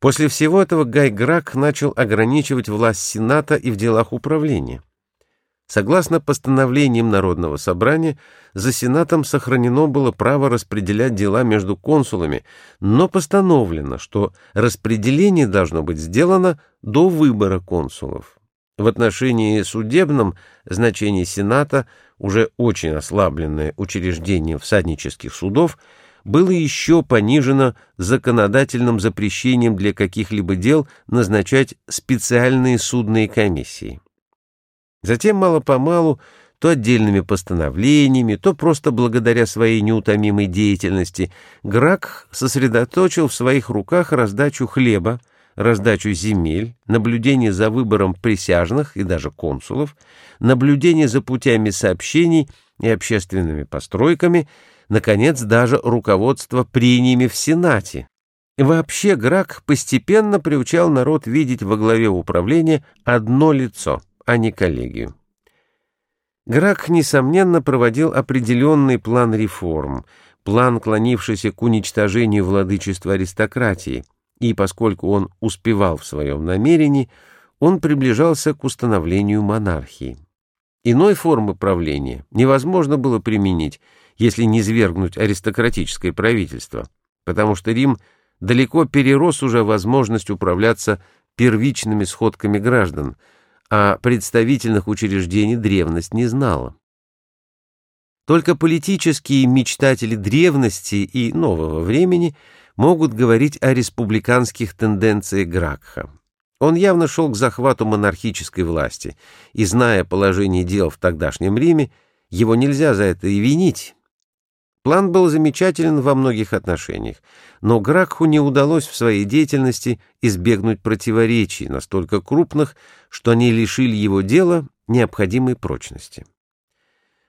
После всего этого Гай Грак начал ограничивать власть Сената и в делах управления. Согласно постановлениям Народного собрания, за Сенатом сохранено было право распределять дела между консулами, но постановлено, что распределение должно быть сделано до выбора консулов. В отношении судебном значение Сената, уже очень ослабленное учреждение всаднических судов, было еще понижено законодательным запрещением для каких-либо дел назначать специальные судные комиссии. Затем мало-помалу, то отдельными постановлениями, то просто благодаря своей неутомимой деятельности, Грак сосредоточил в своих руках раздачу хлеба, раздачу земель, наблюдение за выбором присяжных и даже консулов, наблюдение за путями сообщений и общественными постройками, наконец, даже руководство прениями в Сенате. Вообще Грак постепенно приучал народ видеть во главе управления одно лицо — а не коллегию. Грак, несомненно, проводил определенный план реформ, план, клонившийся к уничтожению владычества аристократии, и поскольку он успевал в своем намерении, он приближался к установлению монархии. Иной формы правления невозможно было применить, если не свергнуть аристократическое правительство, потому что Рим далеко перерос уже возможность управляться первичными сходками граждан – а представительных учреждений древность не знала. Только политические мечтатели древности и нового времени могут говорить о республиканских тенденциях Гракха. Он явно шел к захвату монархической власти, и, зная положение дел в тогдашнем Риме, его нельзя за это и винить. План был замечателен во многих отношениях, но Гракху не удалось в своей деятельности избегнуть противоречий, настолько крупных, что они лишили его дела необходимой прочности.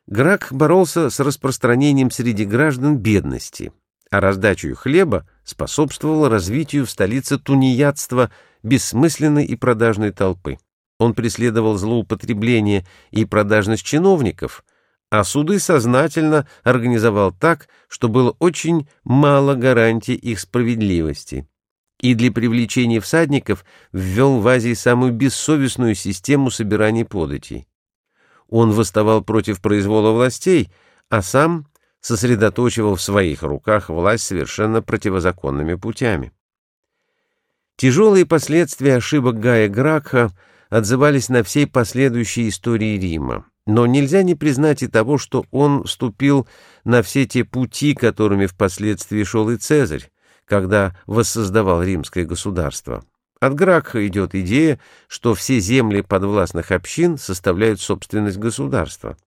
Грак боролся с распространением среди граждан бедности, а раздачу хлеба способствовала развитию в столице тунеядства бессмысленной и продажной толпы. Он преследовал злоупотребление и продажность чиновников, а суды сознательно организовал так, что было очень мало гарантий их справедливости. И для привлечения всадников ввел в Азии самую бессовестную систему собирания податей. Он восставал против произвола властей, а сам сосредоточивал в своих руках власть совершенно противозаконными путями. Тяжелые последствия ошибок Гая Гракха отзывались на всей последующей истории Рима. Но нельзя не признать и того, что он вступил на все те пути, которыми впоследствии шел и Цезарь, когда воссоздавал римское государство. От Гракха идет идея, что все земли подвластных общин составляют собственность государства.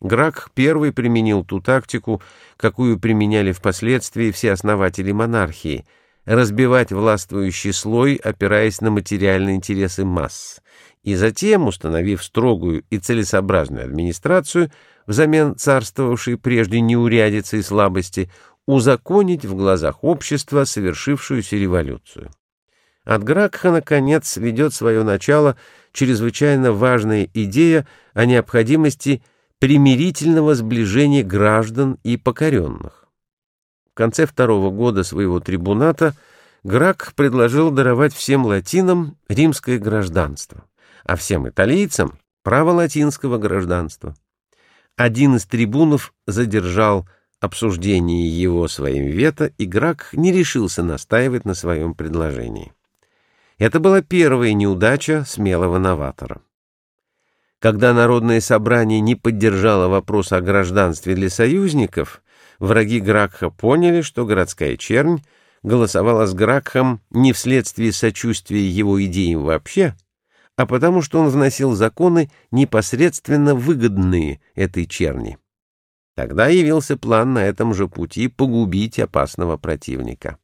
Грак первый применил ту тактику, какую применяли впоследствии все основатели монархии — разбивать властвующий слой, опираясь на материальные интересы масс, и затем, установив строгую и целесообразную администрацию, взамен царствовавшей прежде неурядицы и слабости, узаконить в глазах общества совершившуюся революцию. От Гракха, наконец, ведет свое начало чрезвычайно важная идея о необходимости примирительного сближения граждан и покоренных. В конце второго года своего трибуната Грак предложил даровать всем латинам римское гражданство а всем италийцам право латинского гражданства. Один из трибунов задержал обсуждение его своим вето, и Грак не решился настаивать на своем предложении. Это была первая неудача смелого новатора. Когда Народное собрание не поддержало вопрос о гражданстве для союзников, враги Гракха поняли, что городская чернь голосовала с Гракхом не вследствие сочувствия его идеям вообще, а потому что он вносил законы, непосредственно выгодные этой черни. Тогда явился план на этом же пути погубить опасного противника.